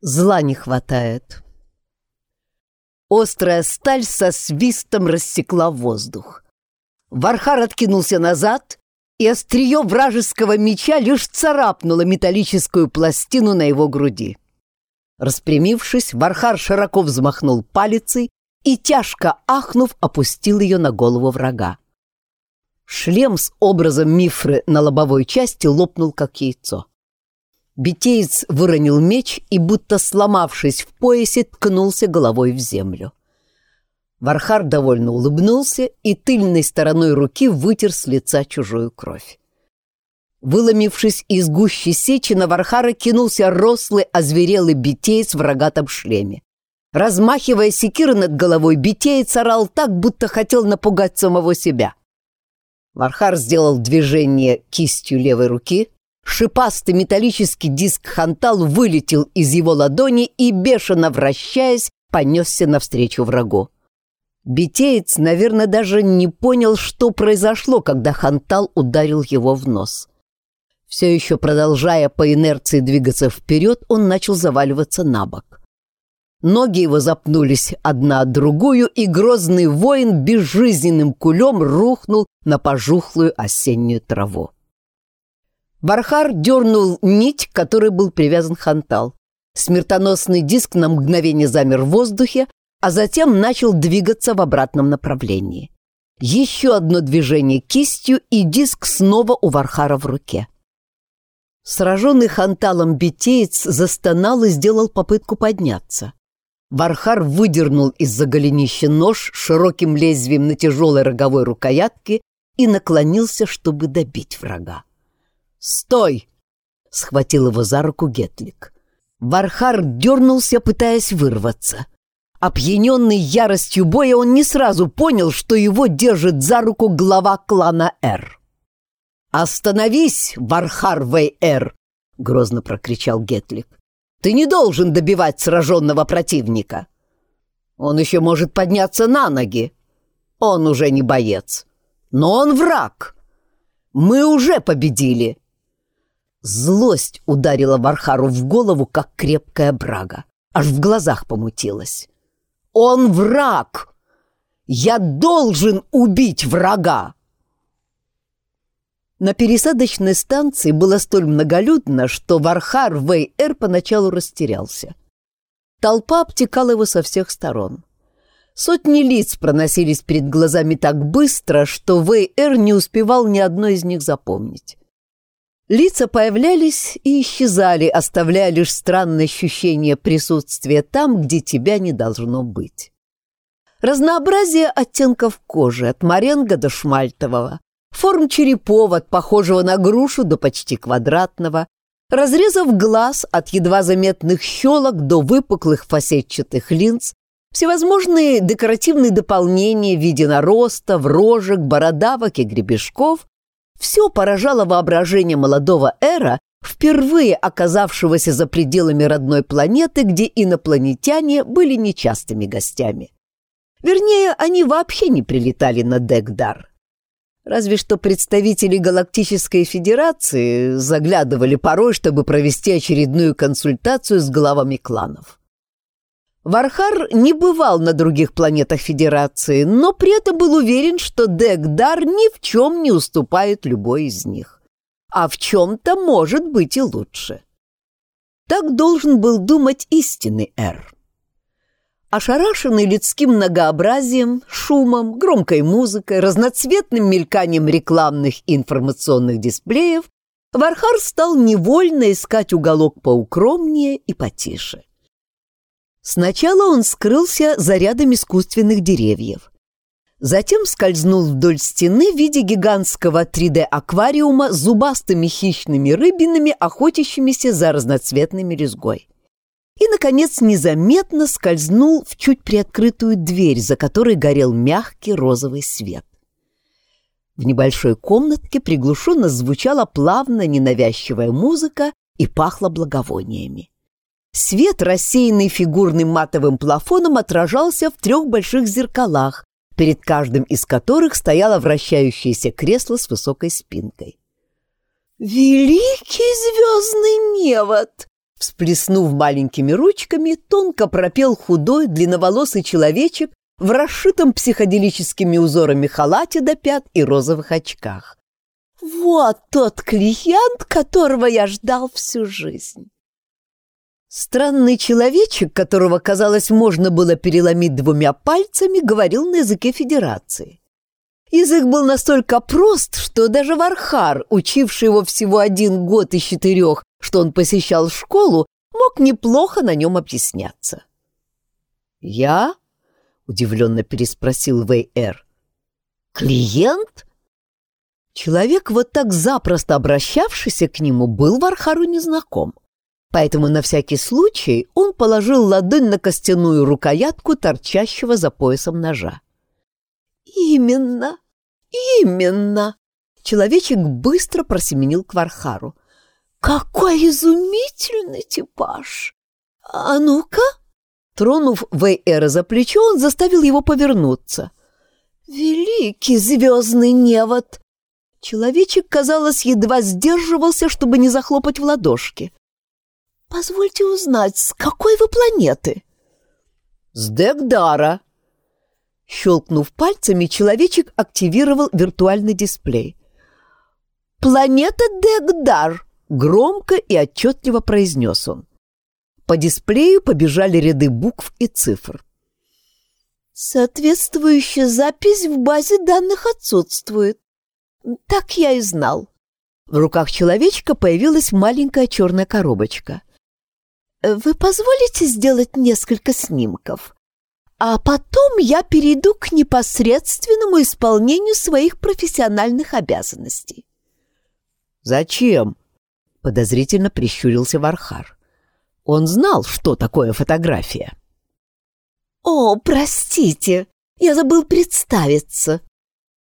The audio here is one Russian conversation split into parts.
Зла не хватает. Острая сталь со свистом рассекла воздух. Вархар откинулся назад, и острие вражеского меча лишь царапнуло металлическую пластину на его груди. Распрямившись, Вархар широко взмахнул палицей и, тяжко ахнув, опустил ее на голову врага. Шлем с образом мифры на лобовой части лопнул, как яйцо. Битеец выронил меч и, будто сломавшись в поясе, ткнулся головой в землю. Вархар довольно улыбнулся и тыльной стороной руки вытер с лица чужую кровь. Выломившись из гущи сечи, на Вархара кинулся рослый, озверелый битеец в рогатом шлеме. Размахивая секиры над головой, битеец орал так, будто хотел напугать самого себя. Вархар сделал движение кистью левой руки, Шипастый металлический диск Хантал вылетел из его ладони и, бешено вращаясь, понесся навстречу врагу. Битеец, наверное, даже не понял, что произошло, когда Хантал ударил его в нос. Все еще продолжая по инерции двигаться вперед, он начал заваливаться на бок. Ноги его запнулись одна от другую, и грозный воин безжизненным кулем рухнул на пожухлую осеннюю траву. Бархар дернул нить, к которой был привязан хантал. Смертоносный диск на мгновение замер в воздухе, а затем начал двигаться в обратном направлении. Еще одно движение кистью, и диск снова у Вархара в руке. Сраженный ханталом битеец застонал и сделал попытку подняться. Вархар выдернул из-за голенища нож широким лезвием на тяжелой роговой рукоятке и наклонился, чтобы добить врага. «Стой!» — схватил его за руку Гетлик. Вархар дернулся, пытаясь вырваться. Опьяненный яростью боя, он не сразу понял, что его держит за руку глава клана Р. «Остановись, Вархар Вей-Эр!» — грозно прокричал Гетлик. «Ты не должен добивать сраженного противника. Он еще может подняться на ноги. Он уже не боец. Но он враг. Мы уже победили. Злость ударила Вархару в голову, как крепкая брага. Аж в глазах помутилась. «Он враг! Я должен убить врага!» На пересадочной станции было столь многолюдно, что Вархар Вэй-Эр поначалу растерялся. Толпа обтекала его со всех сторон. Сотни лиц проносились перед глазами так быстро, что Вэй-Эр не успевал ни одной из них запомнить. Лица появлялись и исчезали, оставляя лишь странное ощущение присутствия там, где тебя не должно быть. Разнообразие оттенков кожи, от моренго до шмальтового, форм черепов от похожего на грушу до почти квадратного, разрезов глаз от едва заметных щелок до выпуклых фасетчатых линз, всевозможные декоративные дополнения в виде наростов, рожек, бородавок и гребешков все поражало воображение молодого Эра, впервые оказавшегося за пределами родной планеты, где инопланетяне были нечастыми гостями. Вернее, они вообще не прилетали на Дегдар. Разве что представители Галактической Федерации заглядывали порой, чтобы провести очередную консультацию с главами кланов. Вархар не бывал на других планетах Федерации, но при этом был уверен, что Дегдар ни в чем не уступает любой из них. А в чем-то может быть и лучше. Так должен был думать истинный Эр. Ошарашенный людским многообразием, шумом, громкой музыкой, разноцветным мельканием рекламных и информационных дисплеев, Вархар стал невольно искать уголок поукромнее и потише. Сначала он скрылся за рядом искусственных деревьев. Затем скользнул вдоль стены в виде гигантского 3D-аквариума с зубастыми хищными рыбинами, охотящимися за разноцветными резгой. И, наконец, незаметно скользнул в чуть приоткрытую дверь, за которой горел мягкий розовый свет. В небольшой комнатке приглушенно звучала плавно ненавязчивая музыка и пахло благовониями. Свет, рассеянный фигурным матовым плафоном, отражался в трех больших зеркалах, перед каждым из которых стояло вращающееся кресло с высокой спинкой. «Великий звездный невод!» Всплеснув маленькими ручками, тонко пропел худой, длинноволосый человечек в расшитом психоделическими узорами халате до пят и розовых очках. «Вот тот клиент, которого я ждал всю жизнь!» Странный человечек, которого, казалось, можно было переломить двумя пальцами, говорил на языке Федерации. Язык был настолько прост, что даже Вархар, учивший его всего один год из четырех, что он посещал школу, мог неплохо на нем объясняться. «Я?» — удивленно переспросил Вэй-Эр. «Клиент?» Человек, вот так запросто обращавшийся к нему, был Вархару незнаком. Поэтому на всякий случай он положил ладонь на костяную рукоятку торчащего за поясом ножа. «Именно, именно!» Человечек быстро просеменил к Вархару. «Какой изумительный типаж! А ну-ка!» Тронув Вейэра за плечо, он заставил его повернуться. «Великий звездный невод!» Человечек, казалось, едва сдерживался, чтобы не захлопать в ладошки. «Позвольте узнать, с какой вы планеты?» «С Дегдара!» Щелкнув пальцами, человечек активировал виртуальный дисплей. «Планета Дегдар!» — громко и отчетливо произнес он. По дисплею побежали ряды букв и цифр. «Соответствующая запись в базе данных отсутствует. Так я и знал». В руках человечка появилась маленькая черная коробочка. «Вы позволите сделать несколько снимков?» А потом я перейду к непосредственному исполнению своих профессиональных обязанностей. «Зачем?» — подозрительно прищурился Вархар. Он знал, что такое фотография. «О, простите, я забыл представиться».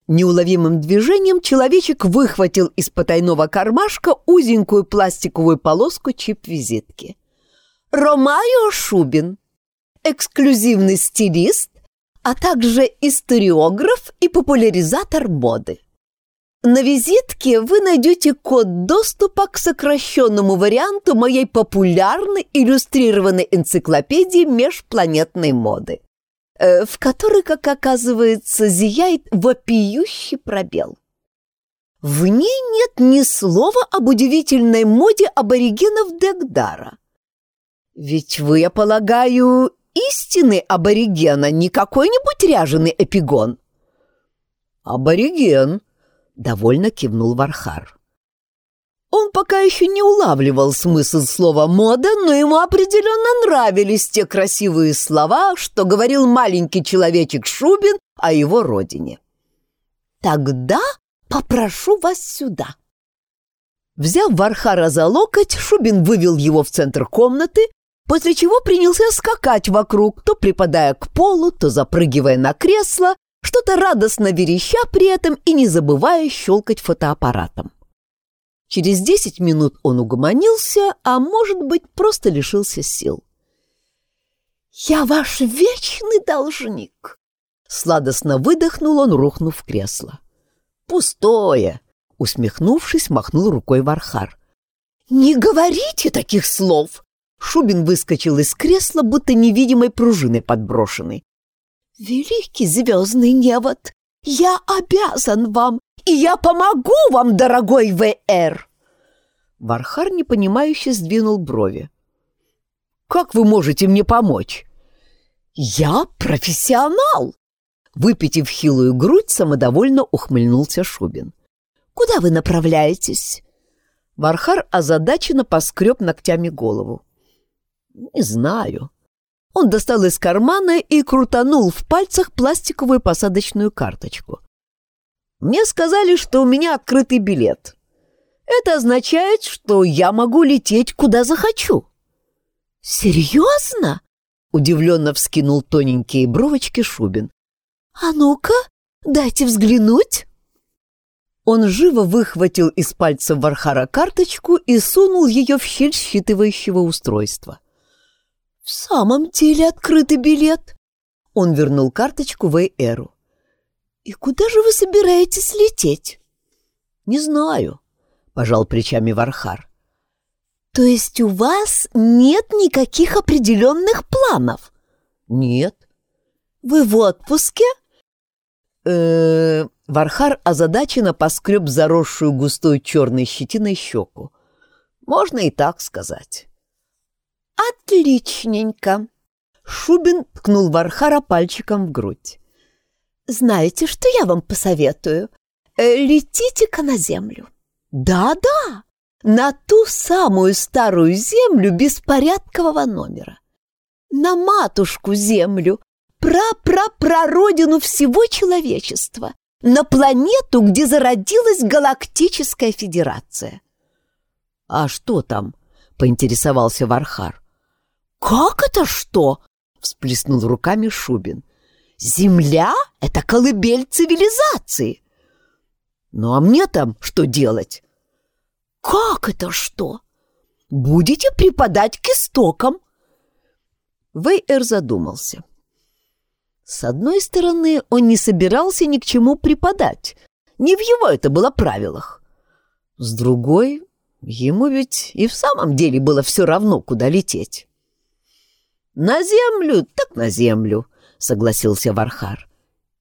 Неуловимым движением человечек выхватил из потайного кармашка узенькую пластиковую полоску чип-визитки. «Ромайо Шубин, эксклюзивный стилист, а также историограф и популяризатор моды. На визитке вы найдете код доступа к сокращенному варианту моей популярной иллюстрированной энциклопедии межпланетной моды, э, в которой, как оказывается, зияет вопиющий пробел. В ней нет ни слова об удивительной моде аборигенов Дегдара. Ведь вы, я полагаю, истинный аборигена, не какой-нибудь ряженый эпигон. Абориген, довольно кивнул Вархар. Он пока еще не улавливал смысл слова «мода», но ему определенно нравились те красивые слова, что говорил маленький человечек Шубин о его родине. «Тогда попрошу вас сюда». Взяв Вархара за локоть, Шубин вывел его в центр комнаты, после чего принялся скакать вокруг, то припадая к полу, то запрыгивая на кресло, что-то радостно вереща при этом и не забывая щелкать фотоаппаратом. Через десять минут он угомонился, а может быть, просто лишился сил. «Я ваш вечный должник!» Сладостно выдохнул он, рухнув в кресло. «Пустое!» — усмехнувшись, махнул рукой Вархар. «Не говорите таких слов!» Шубин выскочил из кресла, будто невидимой пружиной подброшенный. «Великий звездный невод, я обязан вам, и я помогу вам, дорогой В.Р.» Вархар непонимающе сдвинул брови. «Как вы можете мне помочь?» «Я профессионал!» Выпитив хилую грудь, самодовольно ухмыльнулся Шубин. «Куда вы направляетесь?» Вархар озадаченно поскреб ногтями голову. Не знаю. Он достал из кармана и крутанул в пальцах пластиковую посадочную карточку. Мне сказали, что у меня открытый билет. Это означает, что я могу лететь куда захочу. Серьезно? Удивленно вскинул тоненькие бровочки Шубин. А ну-ка, дайте взглянуть. Он живо выхватил из пальца Вархара карточку и сунул ее в щель считывающего устройства. «В самом деле открытый билет?» Он вернул карточку Вэй-Эру. «И куда же вы собираетесь лететь?» «Не знаю», — пожал плечами Вархар. То есть у вас нет никаких определенных планов? Нет. Вы в отпуске? э Вархар озадаченно поскреб заросшую густой черной щетиной щеку. Можно и так сказать. Отличненько. Шубин ткнул Вархара пальчиком в грудь. Знаете, что я вам посоветую? Э, летите-ка на землю. Да-да, на ту самую старую землю беспорядкового номера. На матушку землю, пра-пра-прародину всего человечества, на планету, где зародилась Галактическая Федерация. «А что там?» — поинтересовался Вархар. «Как это что?» — всплеснул руками Шубин. «Земля — это колыбель цивилизации!» «Ну а мне там что делать?» «Как это что? Будете преподать к истокам?» Вейер задумался. С одной стороны, он не собирался ни к чему преподать. Не в его это было правилах. С другой, ему ведь и в самом деле было все равно, куда лететь. «На землю, так на землю», — согласился Вархар.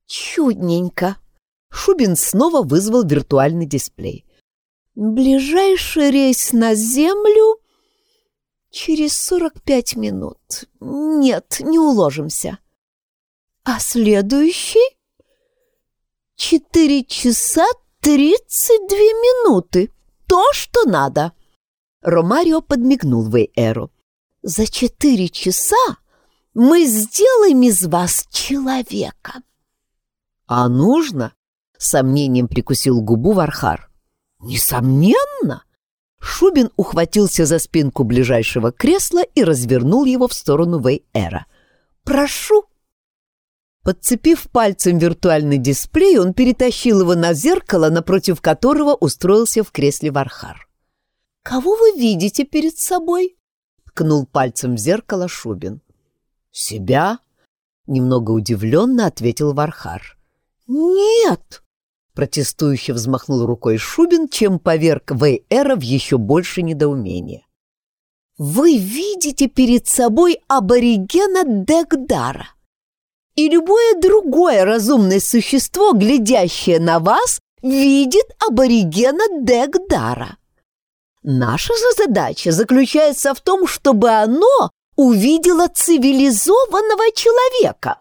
«Чудненько». Шубин снова вызвал виртуальный дисплей. «Ближайший рейс на землю через сорок пять минут. Нет, не уложимся. А следующий? Четыре часа тридцать две минуты. То, что надо». Ромарио подмигнул Вейэру. За четыре часа мы сделаем из вас человека. — А нужно? — сомнением прикусил губу Вархар. — Несомненно! Шубин ухватился за спинку ближайшего кресла и развернул его в сторону Вейэра. «Прошу!» Подцепив пальцем виртуальный дисплей, он перетащил его на зеркало, напротив которого устроился в кресле Вархар. «Кого вы видите перед собой?» Ткнул пальцем в зеркало Шубин. «Себя?» — немного удивленно ответил Вархар. «Нет!» — протестующе взмахнул рукой Шубин, чем поверг Вейэра в еще больше недоумения. «Вы видите перед собой аборигена Дегдара, и любое другое разумное существо, глядящее на вас, видит аборигена Дегдара. Наша же задача заключается в том, чтобы оно увидело цивилизованного человека.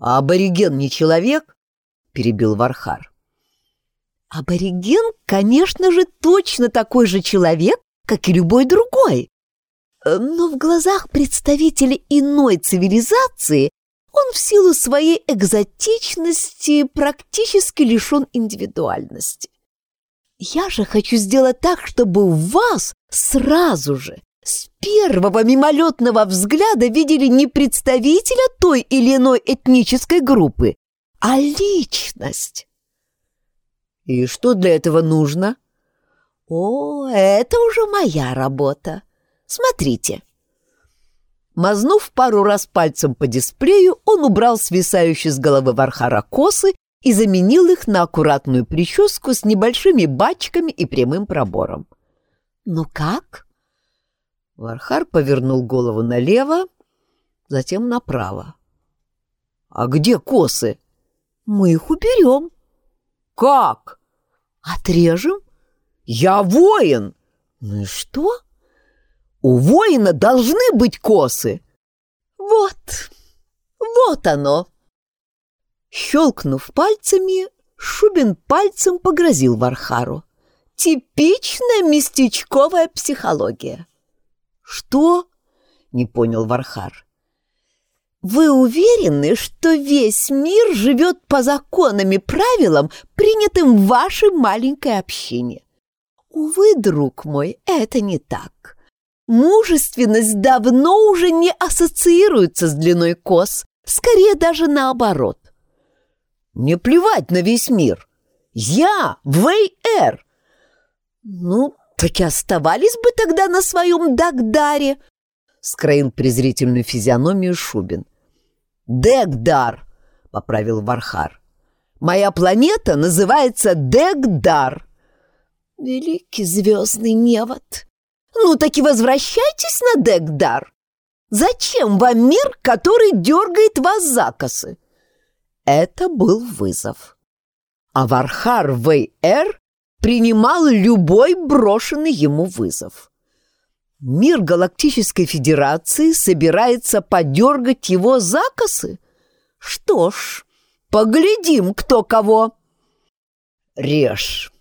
А абориген не человек? перебил Вархар. Абориген, конечно же, точно такой же человек, как и любой другой. Но в глазах представителя иной цивилизации он в силу своей экзотичности практически лишен индивидуальности. Я же хочу сделать так, чтобы вас сразу же, с первого мимолетного взгляда видели не представителя той или иной этнической группы, а личность. И что для этого нужно? О, это уже моя работа. Смотрите. Мазнув пару раз пальцем по дисплею, он убрал свисающие с головы Вархара косы и заменил их на аккуратную прическу с небольшими бачками и прямым пробором. «Ну как?» Вархар повернул голову налево, затем направо. «А где косы?» «Мы их уберем». «Как?» «Отрежем». «Я воин!» «Ну и что?» «У воина должны быть косы!» «Вот, вот оно!» Щелкнув пальцами, Шубин пальцем погрозил Вархару. «Типичная местечковая психология». «Что?» — не понял Вархар. «Вы уверены, что весь мир живет по законам и правилам, принятым в вашей маленькой общине? Увы, друг мой, это не так. Мужественность давно уже не ассоциируется с длиной кос, скорее даже наоборот. Мне плевать на весь мир. Я Вэй-Эр. Ну, так и оставались бы тогда на своем Дагдаре, скроил презрительную физиономию Шубин. Дегдар, поправил Вархар. Моя планета называется Дегдар. Великий звездный невод, Ну так и возвращайтесь на Декдар. Зачем вам мир, который дергает вас за косы? Это был вызов. А Вархар Вей-Эр принимал любой брошенный ему вызов. Мир Галактической Федерации собирается подергать его за косы? Что ж, поглядим, кто кого. Режь!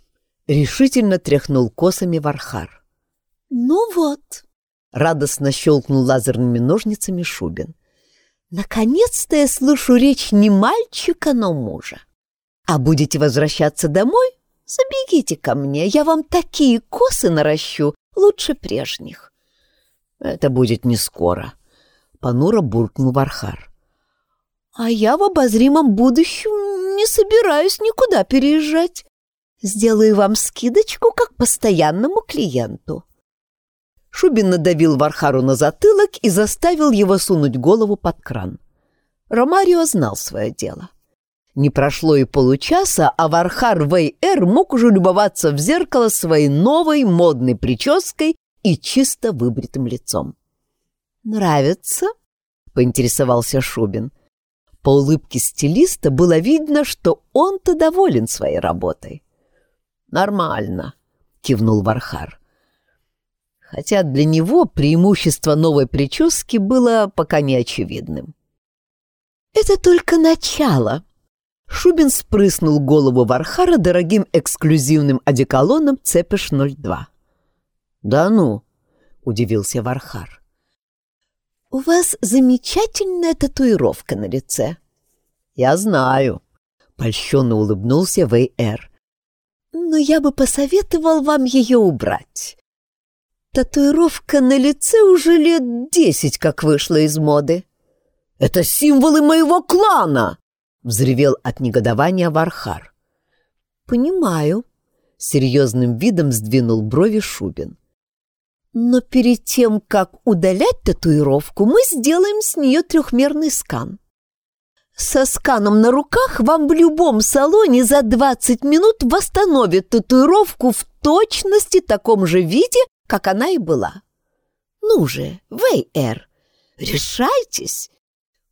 Решительно тряхнул косами Вархар. Ну вот, радостно щелкнул лазерными ножницами Шубин. Наконец-то я слышу речь не мальчика, но мужа. А будете возвращаться домой? Забегите ко мне, я вам такие косы наращу, лучше прежних. Это будет не скоро, понуро буркнул Вархар. А я в обозримом будущем не собираюсь никуда переезжать. Сделаю вам скидочку как постоянному клиенту. Шубин надавил Вархару на затылок и заставил его сунуть голову под кран. Ромарио знал свое дело. Не прошло и получаса, а Вархар Вей-Эр мог уже любоваться в зеркало своей новой модной прической и чисто выбритым лицом. «Нравится?» — поинтересовался Шубин. По улыбке стилиста было видно, что он-то доволен своей работой. «Нормально», — кивнул Вархар. Хотя для него преимущество новой прически было пока не очевидным. «Это только начало», Шубин спрыснул голову Вархара дорогим эксклюзивным одеколоном Цепеш-02. «Да ну!» — удивился Вархар. «У вас замечательная татуировка на лице». «Я знаю», — польщенно улыбнулся Вэй-Эр. «Но я бы посоветовал вам ее убрать. Татуировка на лице уже лет десять как вышла из моды. Это символы моего клана!» взревел от негодования Вархар. «Понимаю», — серьезным видом сдвинул брови Шубин. «Но перед тем, как удалять татуировку, мы сделаем с нее трехмерный скан. Со сканом на руках вам в любом салоне за 20 минут восстановят татуировку в точности таком же виде, как она и была. Ну же, Вэй-Эр, решайтесь,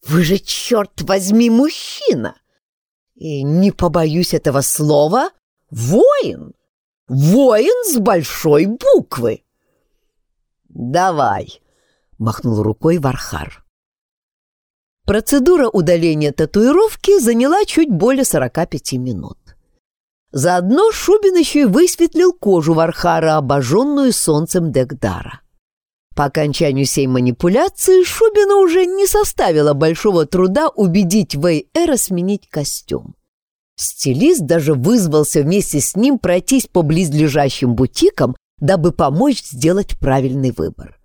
вы же, черт возьми, мужчина! И не побоюсь этого слова, воин! Воин с большой буквы! Давай, махнул рукой Вархар. Процедура удаления татуировки заняла чуть более 45 минут. Заодно Шубин еще и высветлил кожу Вархара, обожженную солнцем Дегдара. По окончанию сей манипуляции Шубину уже не составило большого труда убедить Вэй-Эра сменить костюм. Стилист даже вызвался вместе с ним пройтись по близлежащим бутикам, дабы помочь сделать правильный выбор.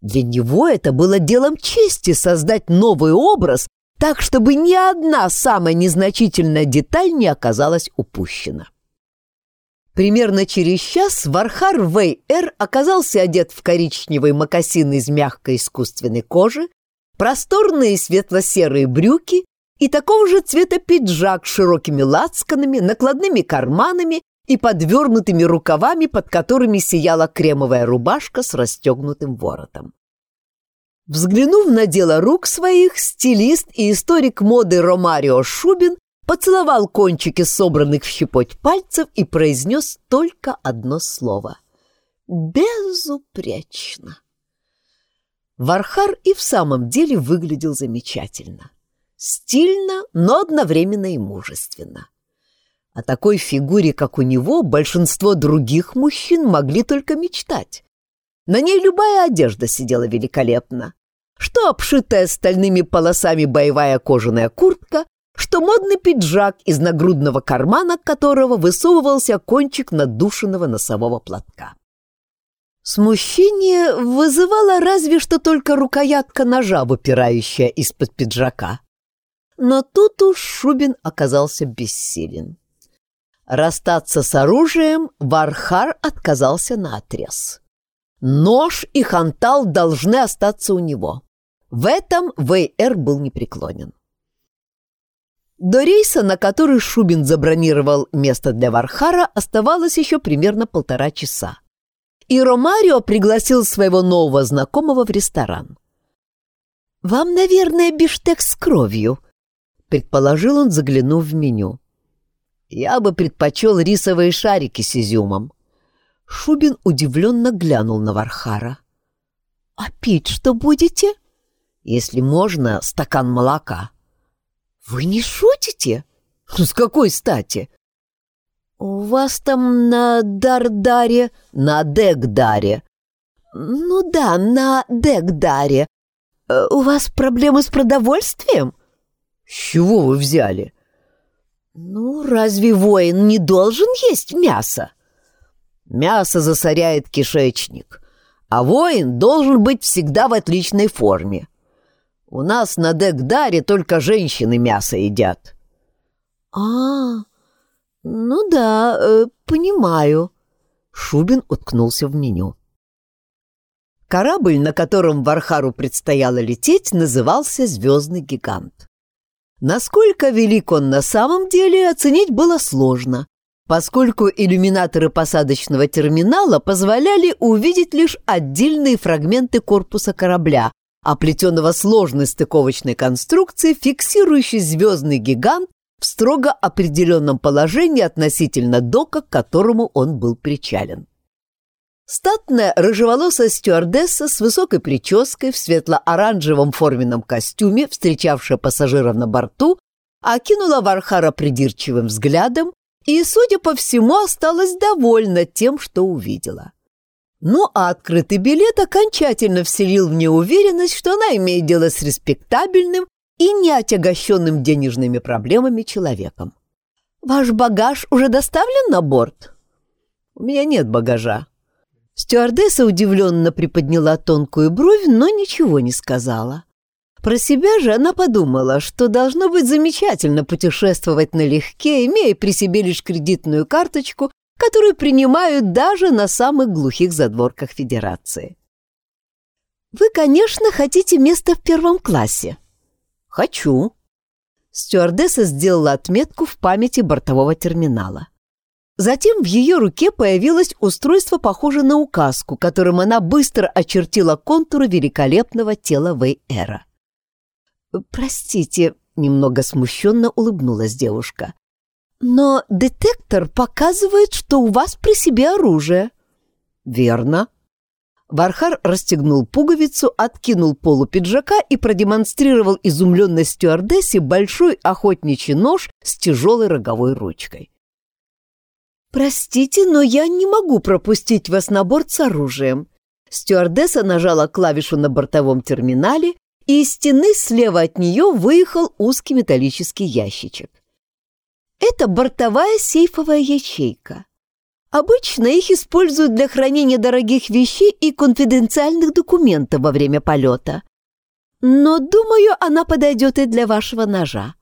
Для него это было делом чести создать новый образ так, чтобы ни одна самая незначительная деталь не оказалась упущена. Примерно через час Вархар Вэй-Эр оказался одет в коричневые мокасины из мягкой искусственной кожи, просторные светло-серые брюки и такого же цвета пиджак с широкими лацканами, накладными карманами и подвернутыми рукавами, под которыми сияла кремовая рубашка с расстегнутым воротом. Взглянув на дело рук своих, стилист и историк моды Ромарио Шубин поцеловал кончики собранных в щепоть пальцев и произнес только одно слово. «Безупречно». Вархар и в самом деле выглядел замечательно. Стильно, но одновременно и мужественно. О такой фигуре, как у него, большинство других мужчин могли только мечтать. На ней любая одежда сидела великолепно. Что обшитая стальными полосами боевая кожаная куртка, что модный пиджак, из нагрудного кармана которого высовывался кончик надушенного носового платка. Смущение вызывало разве что только рукоятка ножа, выпирающая из-под пиджака. Но тут уж Шубин оказался бессилен. Расстаться с оружием Вархар отказался наотрез. Нож и хантал должны остаться у него. В этом Вэй-Эр был непреклонен. До рейса, на который Шубин забронировал место для Вархара, оставалось еще примерно полтора часа. и Ромарио пригласил своего нового знакомого в ресторан. «Вам, наверное, биштек с кровью», — предположил он, заглянув в меню. «Я бы предпочел рисовые шарики с изюмом». Шубин удивленно глянул на Вархара. «А пить что будете?» «Если можно, стакан молока». «Вы не шутите?» «Ну, «С какой стати?» «У вас там на Дардаре...» «На Дегдаре». «Ну да, на Дегдаре. Э, у вас проблемы с продовольствием?» «С чего вы взяли?» «Ну, разве воин не должен есть мясо?» «Мясо засоряет кишечник, а воин должен быть всегда в отличной форме. У нас на Дегдаре только женщины мясо едят. А, ну да, э, понимаю. Шубин уткнулся в меню. Корабль, на котором Вархару предстояло лететь, назывался «Звездный гигант». Насколько велик он на самом деле, оценить было сложно, поскольку иллюминаторы посадочного терминала позволяли увидеть лишь отдельные фрагменты корпуса корабля, оплетенного сложной стыковочной конструкции, фиксирующей звездный гигант в строго определенном положении относительно дока, к которому он был причален. Статная рыжеволосая стюардесса с высокой прической в светло-оранжевом форменном костюме, встречавшая пассажиров на борту, окинула Вархара придирчивым взглядом и, судя по всему, осталась довольна тем, что увидела. Ну а открытый билет окончательно вселил в нее уверенность, что она имеет дело с респектабельным и не отягощенным денежными проблемами человеком. «Ваш багаж уже доставлен на борт?» «У меня нет багажа». Стюардесса удивленно приподняла тонкую бровь, но ничего не сказала. Про себя же она подумала, что должно быть замечательно путешествовать налегке, имея при себе лишь кредитную карточку которую принимают даже на самых глухих задворках Федерации. «Вы, конечно, хотите место в первом классе?» «Хочу». Стюардесса сделала отметку в памяти бортового терминала. Затем в ее руке появилось устройство, похожее на указку, которым она быстро очертила контуры великолепного тела Вейэра. «Простите», — немного смущенно улыбнулась девушка. Но детектор показывает, что у вас при себе оружие. Верно. Вархар расстегнул пуговицу, откинул полу пиджака и продемонстрировал изумленной стюардессе большой охотничий нож с тяжелой роговой ручкой. «Простите, но я не могу пропустить вас на борт с оружием». Стюардесса нажала клавишу на бортовом терминале, и из стены слева от нее выехал узкий металлический ящичек. Это бортовая сейфовая ячейка. Обычно их используют для хранения дорогих вещей и конфиденциальных документов во время полета. Но, думаю, она подойдет и для вашего ножа.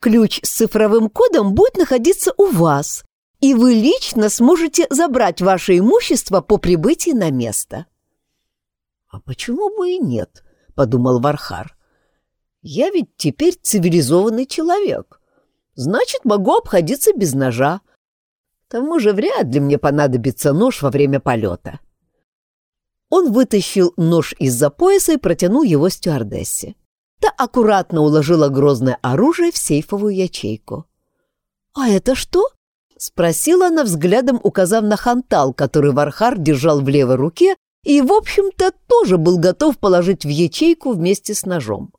Ключ с цифровым кодом будет находиться у вас, и вы лично сможете забрать ваше имущество по прибытии на место. «А почему бы и нет?» — подумал Вархар. «Я ведь теперь цивилизованный человек. Значит, могу обходиться без ножа. К тому же вряд ли мне понадобится нож во время полета. Он вытащил нож из-за пояса и протянул его стюардессе. Та аккуратно уложила грозное оружие в сейфовую ячейку. «А это что?» — спросила она взглядом, указав на хантал, который Вархар держал в левой руке и, в общем-то, тоже был готов положить в ячейку вместе с ножом.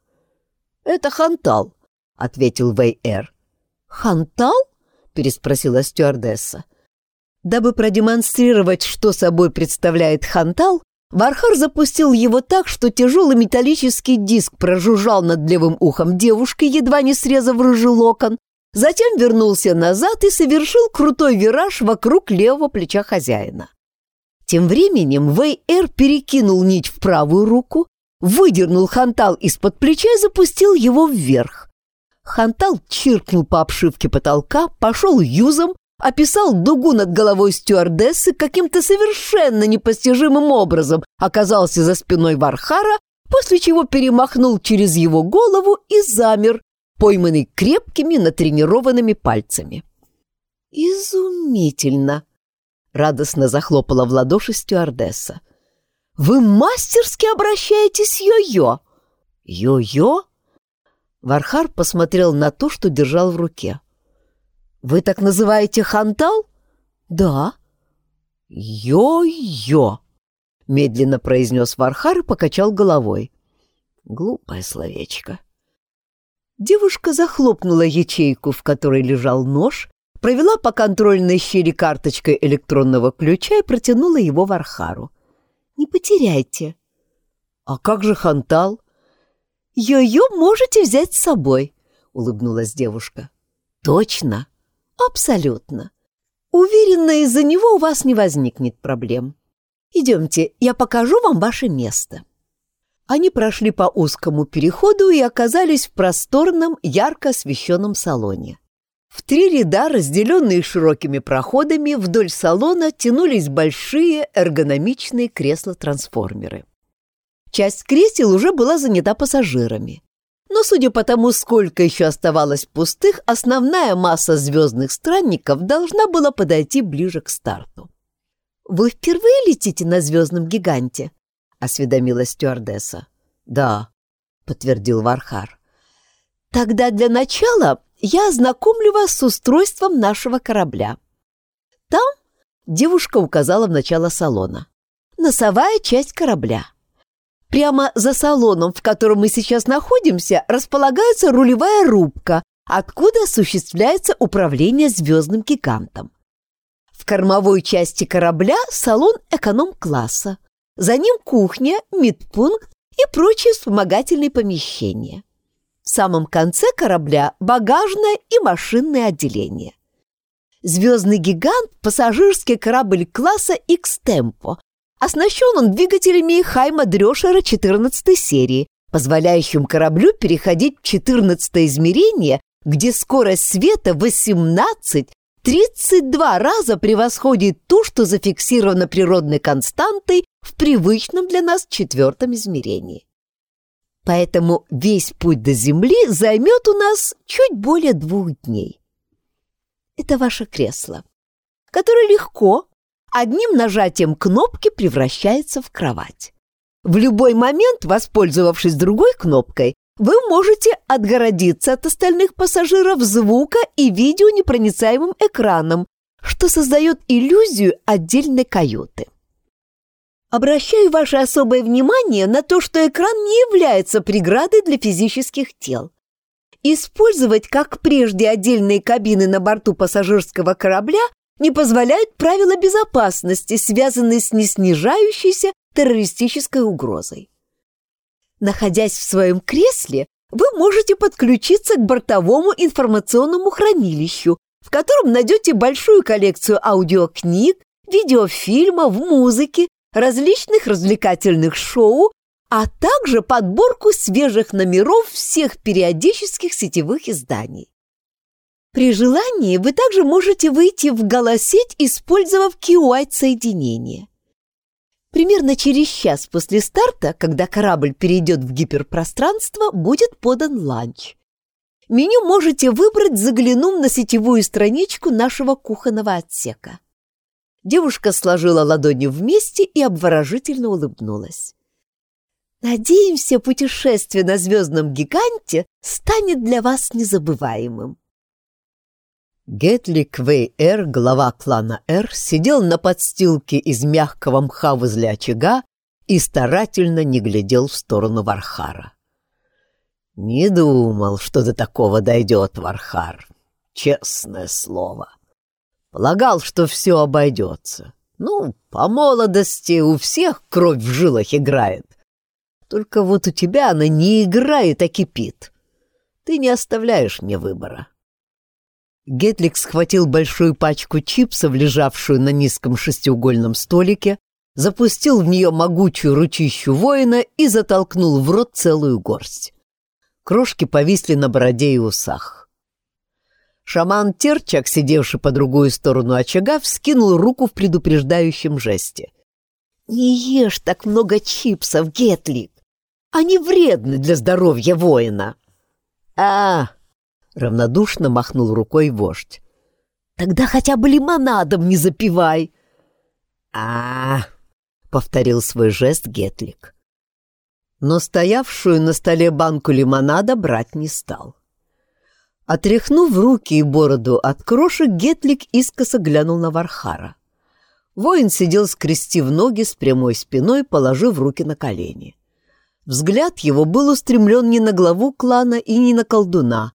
«Это хантал», — ответил Вэй-Эр. «Хантал?» — переспросила стюардесса. Дабы продемонстрировать, что собой представляет хантал, Вархар запустил его так, что тяжелый металлический диск прожужжал над левым ухом девушки, едва не срезав рыжий локон, затем вернулся назад и совершил крутой вираж вокруг левого плеча хозяина. Тем временем Вэй-Эр перекинул нить в правую руку, выдернул хантал из-под плеча и запустил его вверх. Хантал чиркнул по обшивке потолка, пошел юзом, описал дугу над головой стюардессы, каким-то совершенно непостижимым образом оказался за спиной Вархара, после чего перемахнул через его голову и замер, пойманный крепкими натренированными пальцами. «Изумительно!» — радостно захлопала в ладоши стюардесса. «Вы мастерски обращаетесь йо-йо!» «Йо-йо?» Вархар посмотрел на то, что держал в руке. «Вы так называете хантал?» «Да». «Йо-йо!» — медленно произнес Вархар и покачал головой. Глупое словечко. Девушка захлопнула ячейку, в которой лежал нож, провела по контрольной щели карточкой электронного ключа и протянула его Вархару. «Не потеряйте». «А как же Хантал?» «Йо-йо можете взять с собой», — улыбнулась девушка. «Точно?» «Абсолютно. Уверена, из-за него у вас не возникнет проблем. Идемте, я покажу вам ваше место». Они прошли по узкому переходу и оказались в просторном, ярко освещенном салоне. В три ряда, разделенные широкими проходами, вдоль салона тянулись большие эргономичные кресла-трансформеры. Часть кресел уже была занята пассажирами. Но, судя по тому, сколько еще оставалось пустых, основная масса звездных странников должна была подойти ближе к старту. «Вы впервые летите на звездном гиганте?» — осведомилась стюардесса. «Да», — подтвердил Вархар. «Тогда для начала я ознакомлю вас с устройством нашего корабля. Там девушка указала в начало салона. Носовая часть корабля. Прямо за салоном, в котором мы сейчас находимся, располагается рулевая рубка, откуда осуществляется управление звездным гигантом. В кормовой части корабля салон эконом-класса. За ним кухня, медпункт и прочие вспомогательные помещения. Самом конце корабля багажное и машинное отделение. Звездный гигант – пассажирский корабль класса X-Tempo. Оснащен он двигателями Хайма Дрёшера 14 серии, позволяющим кораблю переходить в 14 измерение, где скорость света 18 32 раза превосходит ту, что зафиксировано природной константой в привычном для нас четвертом измерении. Поэтому весь путь до Земли займет у нас чуть более двух дней. Это ваше кресло, которое легко, одним нажатием кнопки превращается в кровать. В любой момент, воспользовавшись другой кнопкой, вы можете отгородиться от остальных пассажиров звука и видео непроницаемым экраном, что создает иллюзию отдельной каюты. Обращаю ваше особое внимание на то, что экран не является преградой для физических тел. Использовать, как прежде, отдельные кабины на борту пассажирского корабля не позволяют правила безопасности, связанные с неснижающейся террористической угрозой. Находясь в своем кресле, вы можете подключиться к бортовому информационному хранилищу, в котором найдете большую коллекцию аудиокниг, видеофильмов, музыки, различных развлекательных шоу, а также подборку свежих номеров всех периодических сетевых изданий. При желании вы также можете выйти в голосеть, использовав QI-соединение. Примерно через час после старта, когда корабль перейдет в гиперпространство, будет подан ланч. Меню можете выбрать, заглянув на сетевую страничку нашего кухонного отсека. Девушка сложила ладони вместе и обворожительно улыбнулась. «Надеемся, путешествие на звездном гиганте станет для вас незабываемым». Гетли Квей-Эр, глава клана Эр, сидел на подстилке из мягкого мха возле очага и старательно не глядел в сторону Вархара. «Не думал, что до такого дойдет, Вархар. Честное слово. Полагал, что все обойдется. Ну, по молодости у всех кровь в жилах играет. Только вот у тебя она не играет, а кипит. Ты не оставляешь мне выбора. Гетлик схватил большую пачку чипсов, лежавшую на низком шестиугольном столике, запустил в нее могучую ручищу воина и затолкнул в рот целую горсть. Крошки повисли на бороде и усах. Шаман Терчак, сидевший по другую сторону очага, вскинул руку в предупреждающем жесте. «Не ешь так много чипсов, Гетлик! Они вредны для здоровья воина!» «А!» — равнодушно махнул рукой вождь. «Тогда хотя бы лимонадом не запивай!» а, повторил свой жест Гетлик. Но стоявшую на столе банку лимонада брать не стал. Отряхнув руки и бороду от крошек, Гетлик искоса глянул на Вархара. Воин сидел, скрестив ноги с прямой спиной, положив руки на колени. Взгляд его был устремлен не на главу клана и не на колдуна,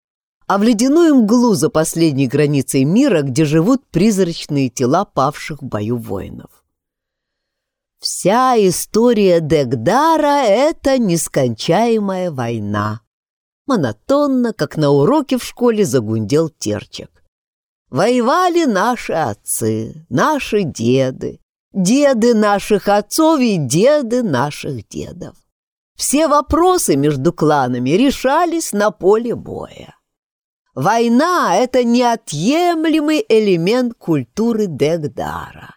а в ледяную мглу за последней границей мира, где живут призрачные тела павших в бою воинов. Вся история Дегдара — это нескончаемая война. Монотонно, как на уроке в школе, загундел терчик. Воевали наши отцы, наши деды, деды наших отцов и деды наших дедов. Все вопросы между кланами решались на поле боя. Война — это неотъемлемый элемент культуры Дегдара.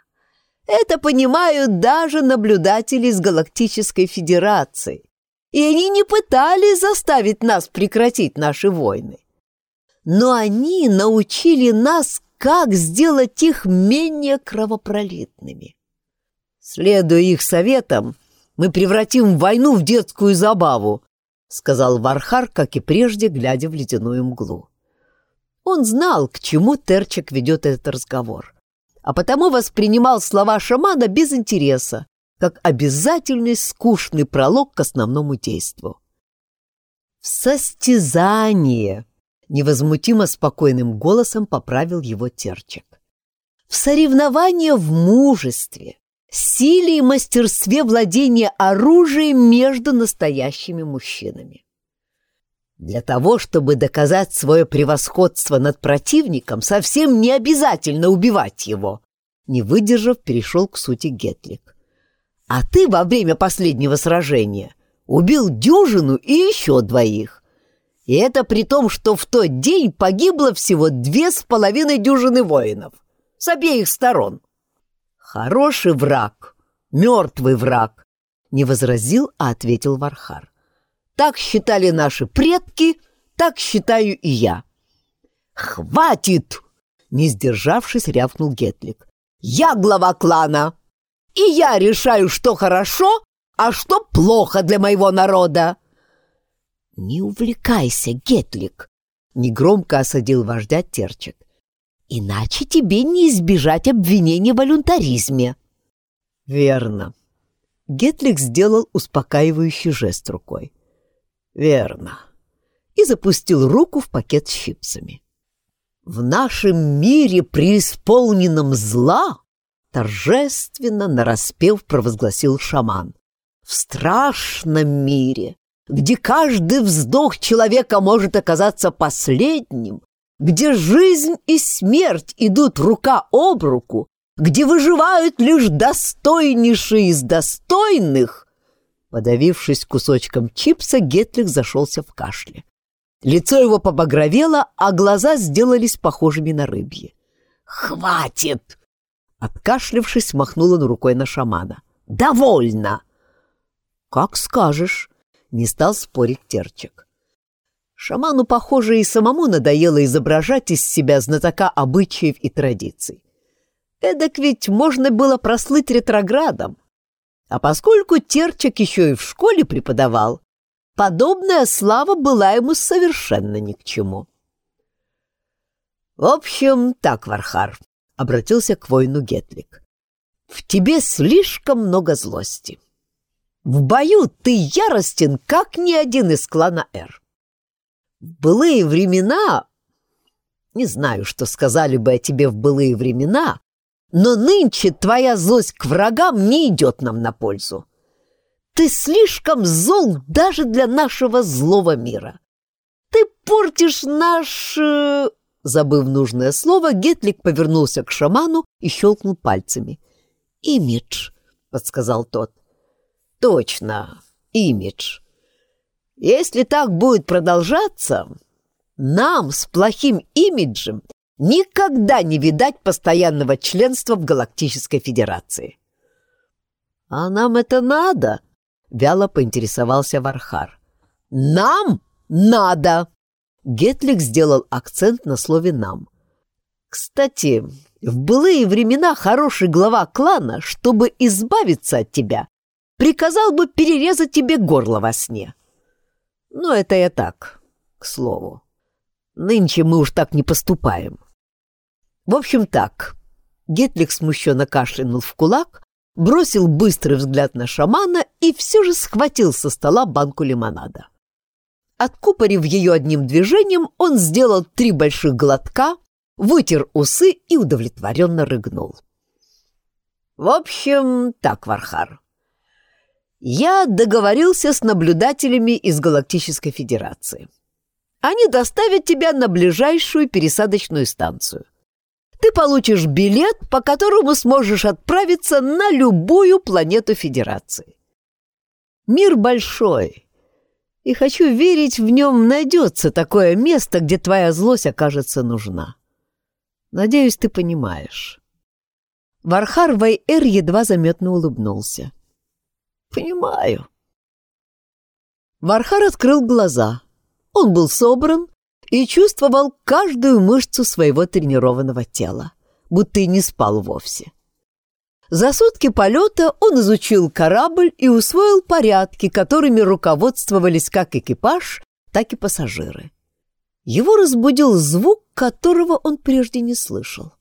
Это понимают даже наблюдатели из Галактической Федерации. И они не пытались заставить нас прекратить наши войны но они научили нас, как сделать их менее кровопролитными. Следуя их советам, мы превратим войну в детскую забаву, сказал Вархар, как и прежде, глядя в ледяную мглу. Он знал, к чему Терчик ведет этот разговор, а потому воспринимал слова шамана без интереса, как обязательный скучный пролог к основному действу. «В состязание!» Невозмутимо спокойным голосом поправил его терчик. В соревнования в мужестве, силе и мастерстве владения оружием между настоящими мужчинами. Для того, чтобы доказать свое превосходство над противником, совсем не обязательно убивать его. Не выдержав, перешел к сути Гетлик. А ты во время последнего сражения убил дюжину и еще двоих. И это при том, что в тот день погибло всего две с половиной дюжины воинов. С обеих сторон. Хороший враг, мертвый враг, не возразил, а ответил Вархар. Так считали наши предки, так считаю и я. Хватит! Не сдержавшись, рявкнул Гетлик. Я глава клана, и я решаю, что хорошо, а что плохо для моего народа. «Не увлекайся, Гетлик!» — негромко осадил вождя Терчик. «Иначе тебе не избежать обвинения в волюнтаризме». «Верно». Гетлик сделал успокаивающий жест рукой. «Верно». И запустил руку в пакет с чипсами. «В нашем мире, преисполненном зла, торжественно нараспев провозгласил шаман. В страшном мире, где каждый вздох человека может оказаться последним, где жизнь и смерть идут рука об руку, где выживают лишь достойнейшие из достойных. Подавившись кусочком чипса, Гетлих зашелся в кашле. Лицо его побагровело, а глаза сделались похожими на рыбьи. «Хватит!» Откашлившись, махнул он рукой на шамана. «Довольно!» «Как скажешь!» не стал спорить Терчик. Шаману, похоже, и самому надоело изображать из себя знатока обычаев и традиций. Эдак ведь можно было прослыть ретроградом. А поскольку Терчик еще и в школе преподавал, подобная слава была ему совершенно ни к чему. «В общем, так, Вархар», — обратился к воину Гетлик, — «в тебе слишком много злости. В бою ты яростен, как ни один из клана Р. В былые времена... Не знаю, что сказали бы о тебе в былые времена, но нынче твоя злость к врагам не идет нам на пользу. Ты слишком зол даже для нашего злого мира. Ты портишь наш... Забыв нужное слово, Гетлик повернулся к шаману и щелкнул пальцами. «Имидж», — подсказал тот. Точно, имидж. Если так будет продолжаться, нам с плохим имиджем никогда не видать постоянного членства в Галактической Федерации. А нам это надо? Вяло поинтересовался Вархар. Нам надо! Гетлик сделал акцент на слове «нам». Кстати, В былые времена хороший глава клана, чтобы избавиться от тебя, приказал бы перерезать тебе горло во сне. Но это я так, к слову. Нынче мы уж так не поступаем. В общем так, Гетлик смущенно кашлянул в кулак, бросил быстрый взгляд на шамана и все же схватил со стола банку лимонада. Откупорив ее одним движением, он сделал три больших глотка, вытер усы и удовлетворенно рыгнул. «В общем, так, Вархар, я договорился с наблюдателями из Галактической Федерации. Они доставят тебя на ближайшую пересадочную станцию. Ты получишь билет, по которому сможешь отправиться на любую планету Федерации. Мир большой, и хочу верить, в нем найдется такое место, где твоя злость окажется нужна. Надеюсь, ты понимаешь. Вархар Вайэр едва заметно улыбнулся. Понимаю. Вархар открыл глаза. Он был собран и чувствовал каждую мышцу своего тренированного тела, будто и не спал вовсе. За сутки полета он изучил корабль и усвоил порядки, которыми руководствовались как экипаж, так и пассажиры. Его разбудил звук, которого он прежде не слышал.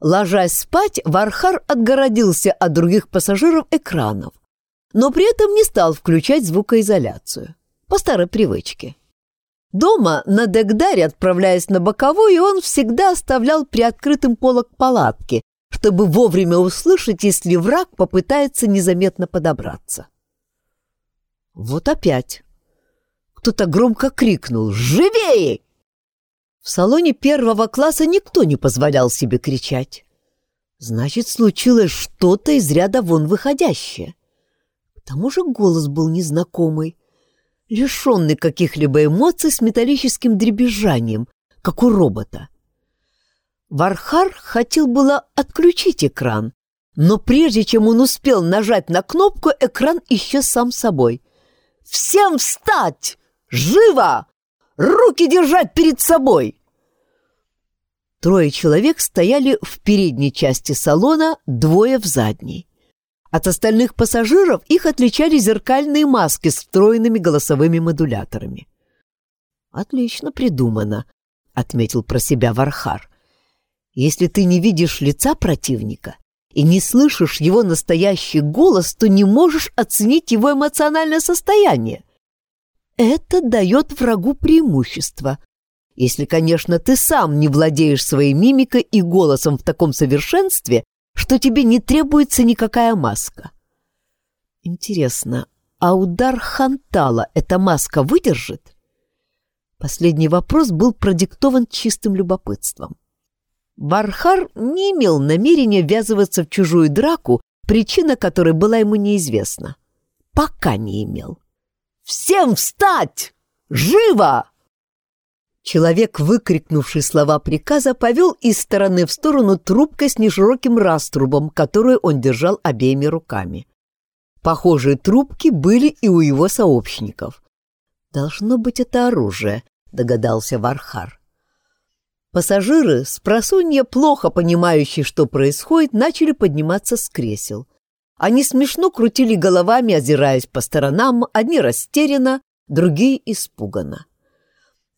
Ложась спать, Вархар отгородился от других пассажиров экранов, но при этом не стал включать звукоизоляцию. По старой привычке. Дома, на Дегдаре, отправляясь на боковую, он всегда оставлял приоткрытым полок палатки, чтобы вовремя услышать, если враг попытается незаметно подобраться. Вот опять. Кто-то громко крикнул «Живее!» В салоне первого класса никто не позволял себе кричать. Значит, случилось что-то из ряда вон выходящее. К тому же голос был незнакомый, лишенный каких-либо эмоций с металлическим дребезжанием, как у робота. Вархар хотел было отключить экран, но прежде чем он успел нажать на кнопку, экран исчез сам собой. «Всем встать! Живо! Руки держать перед собой!» Трое человек стояли в передней части салона, двое в задней. От остальных пассажиров их отличали зеркальные маски с встроенными голосовыми модуляторами. «Отлично придумано», — отметил про себя Вархар. «Если ты не видишь лица противника и не слышишь его настоящий голос, то не можешь оценить его эмоциональное состояние. Это дает врагу преимущество, если, конечно, ты сам не владеешь своей мимикой и голосом в таком совершенстве, что тебе не требуется никакая маска. Интересно, а удар Хантала эта маска выдержит? Последний вопрос был продиктован чистым любопытством. Вархар не имел намерения ввязываться в чужую драку, причина которой была ему неизвестна. Пока не имел. «Всем встать! Живо!» Человек, выкрикнувший слова приказа, повел из стороны в сторону трубкой с нешироким раструбом, которую он держал обеими руками. Похожие трубки были и у его сообщников. «Должно быть, это оружие», — догадался Вархар. Пассажиры, с плохо понимающие, что происходит, начали подниматься с кресел. Они смешно крутили головами, озираясь по сторонам, одни растерянно, другие испуганно.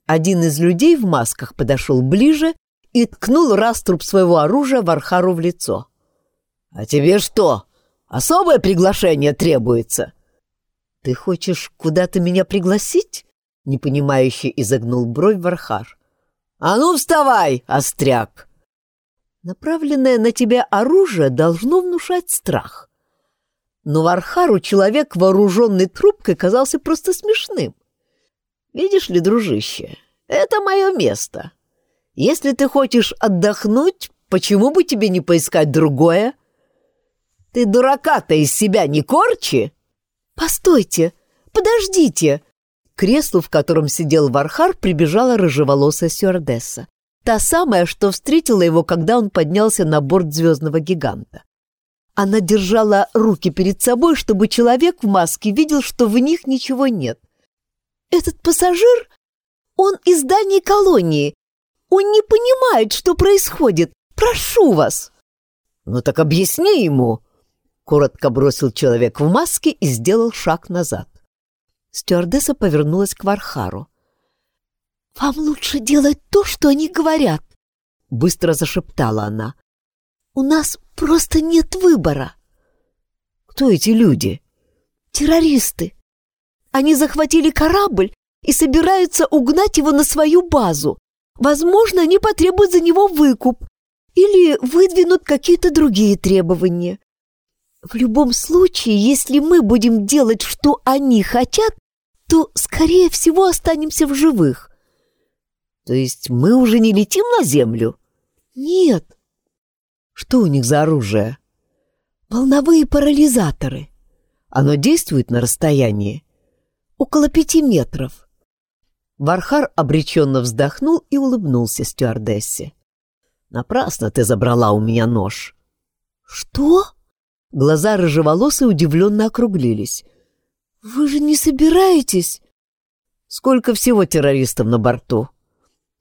Один из людей в масках подошел ближе и ткнул раструб своего оружия Вархару в лицо. «А тебе что, особое приглашение требуется?» «Ты хочешь куда-то меня пригласить?» — непонимающе изогнул бровь Вархар. «А ну вставай, остряк!» Направленное на тебя оружие должно внушать страх. Но Вархару человек, вооруженный трубкой, казался просто смешным. Видишь ли, дружище, это мое место. Если ты хочешь отдохнуть, почему бы тебе не поискать другое? Ты дурака-то из себя не корчи!» «Постойте! Подождите!» Креслу, в котором сидел Вархар, прибежала рыжеволосая стюардесса. Та самая, что встретила его, когда он поднялся на борт звездного гиганта. Она держала руки перед собой, чтобы человек в маске видел, что в них ничего нет. Этот пассажир, он из дальней колонии. Он не понимает, что происходит, Прошу вас!» «Ну так объясни ему!» Коротко бросил человек в маске и сделал шаг назад. Стюардесса повернулась к Вархару. «Вам лучше делать то, что они говорят», — быстро зашептала она. «У нас просто нет выбора». «Кто эти люди?» «Террористы. Они захватили корабль и собираются угнать его на свою базу. Возможно, они потребуют за него выкуп или выдвинут какие-то другие требования. В любом случае, если мы будем делать, что они хотят, то, скорее всего, останемся в живых. То есть мы уже не летим на Землю? Нет. Что у них за оружие? Волновые парализаторы. Оно действует на расстоянии? Около пяти метров. Вархар обреченно вздохнул и улыбнулся стюардессе. «Напрасно ты забрала у меня нож». «Что?» Глаза рыжеволосой удивленно округлились. «Вы же не собираетесь?» «Сколько всего террористов на борту?»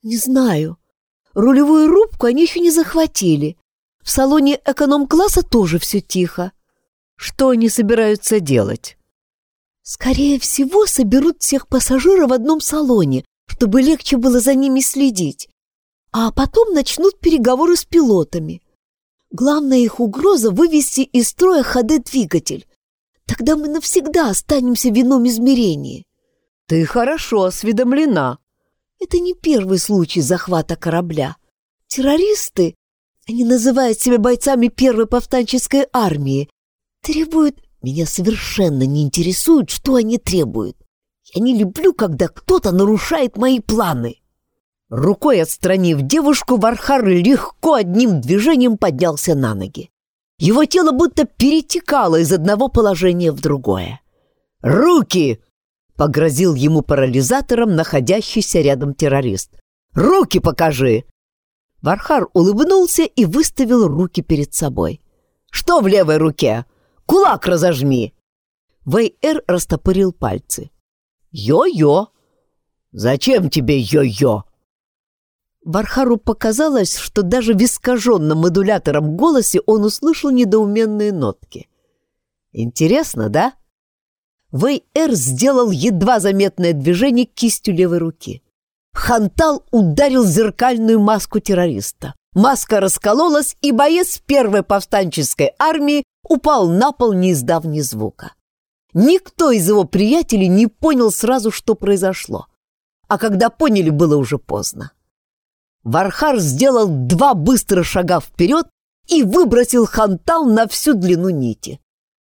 «Не знаю. Рулевую рубку они еще не захватили. В салоне эконом-класса тоже все тихо». «Что они собираются делать?» «Скорее всего, соберут всех пассажиров в одном салоне, чтобы легче было за ними следить. А потом начнут переговоры с пилотами. Главная их угроза — вывести из строя ХД-двигатель. Тогда мы навсегда останемся в ином измерении». «Ты хорошо осведомлена», это не первый случай захвата корабля. Террористы, они называют себя бойцами первой повстанческой армии, требуют... Меня совершенно не интересует, что они требуют. Я не люблю, когда кто-то нарушает мои планы. Рукой отстранив девушку, Вархар легко одним движением поднялся на ноги. Его тело будто перетекало из одного положения в другое. «Руки!» Погрозил ему парализатором находящийся рядом террорист. «Руки покажи!» Вархар улыбнулся и выставил руки перед собой. «Что в левой руке? Кулак разожми!» Вэй-Эр растопырил пальцы. «Йо-йо!» «Зачем тебе йо-йо?» Вархару показалось, что даже в искаженном модулятором голосе он услышал недоуменные нотки. «Интересно, да?» Вэй-Эр сделал едва заметное движение кистью левой руки. Хантал ударил зеркальную маску террориста. Маска раскололась, и боец первой повстанческой армии упал на пол, не издав ни звука. Никто из его приятелей не понял сразу, что произошло. А когда поняли, было уже поздно. Вархар сделал два быстрых шага вперед и выбросил Хантал на всю длину нити.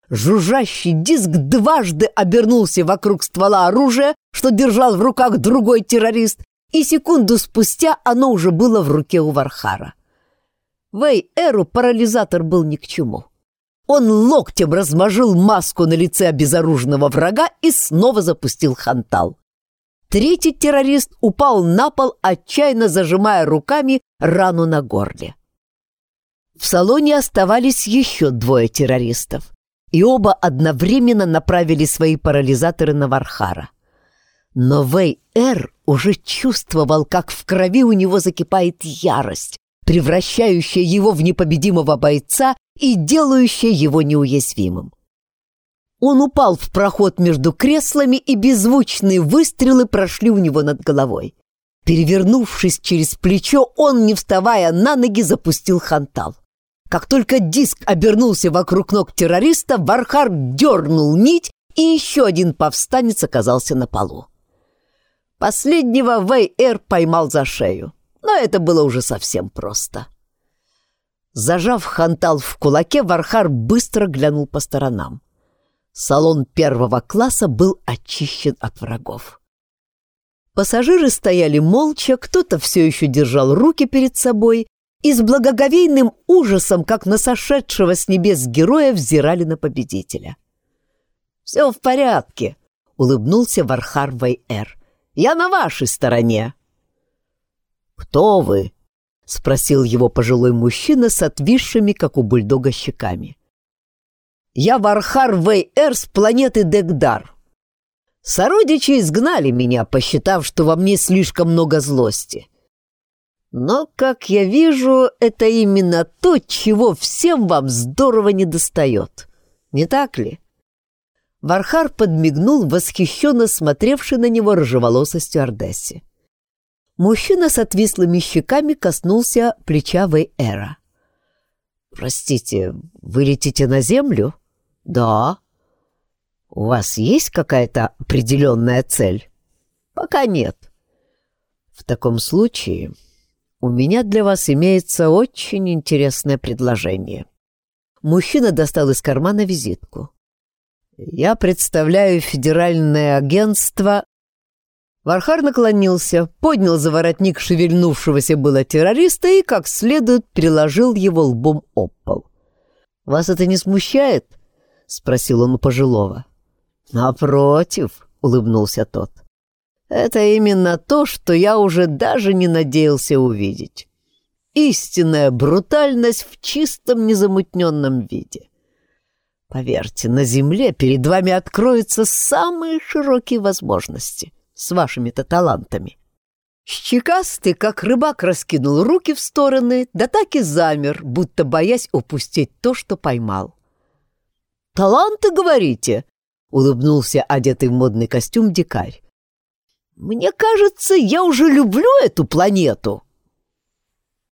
Жужжащий диск дважды обернулся вокруг ствола оружия, что держал в руках другой террорист, и секунду спустя оно уже было в руке у Вархара. Вэй-Эру парализатор был ни к чему. Он локтем размажил маску на лице обезоруженного врага и снова запустил хантал. Третий террорист упал на пол, отчаянно зажимая руками рану на горле. В салоне оставались еще двое террористов и оба одновременно направили свои парализаторы на Вархара. Но Вэй-Эр уже чувствовал, как в крови у него закипает ярость, превращающая его в непобедимого бойца и делающая его неуязвимым. Он упал в проход между креслами, и беззвучные выстрелы прошли у него над головой. Перевернувшись через плечо, он, не вставая на ноги, запустил хантал. Как только диск обернулся вокруг ног террориста, Вархар дернул нить, и еще один повстанец оказался на полу. Последнего Вэй-Эр поймал за шею, но это было уже совсем просто. Зажав хантал в кулаке, Вархар быстро глянул по сторонам. Салон первого класса был очищен от врагов. Пассажиры стояли молча, кто-то все еще держал руки перед собой, и с благоговейным ужасом, как на сошедшего с небес героя, взирали на победителя. «Все в порядке», — улыбнулся Вархар Вайэр. «Я на вашей стороне». «Кто вы?» — спросил его пожилой мужчина с отвисшими, как у бульдога, щеками. «Я Вархар Вейэр с планеты Дегдар. Сородичи изгнали меня, посчитав, что во мне слишком много злости. Но, как я вижу, это именно то, чего всем вам здорово недостает. Не так ли? Вархар подмигнул, восхищенно смотревший на него рыжеволосой стюардессе. Мужчина с отвислыми щеками коснулся плеча Вейэра. «Простите, вы летите на землю?» «Да». «У вас есть какая-то определенная цель?» «Пока нет». «В таком случае у меня для вас имеется очень интересное предложение». Мужчина достал из кармана визитку. Я представляю федеральное агентство...» Вархар наклонился, поднял за воротник шевельнувшегося было террориста и как следует приложил его лбом об пол. «Вас это не смущает?» — спросил он у пожилого. «Напротив», — улыбнулся тот. «Это именно то, что я уже даже не надеялся увидеть. Истинная брутальность в чистом незамутненном виде. Поверьте, на Земле перед вами откроются самые широкие возможности с вашими-то талантами. Щекастый, как рыбак, раскинул руки в стороны, да так и замер, будто боясь упустить то, что поймал. «Таланты, говорите?» — улыбнулся одетый в модный костюм дикарь. «Мне кажется, я уже люблю эту планету».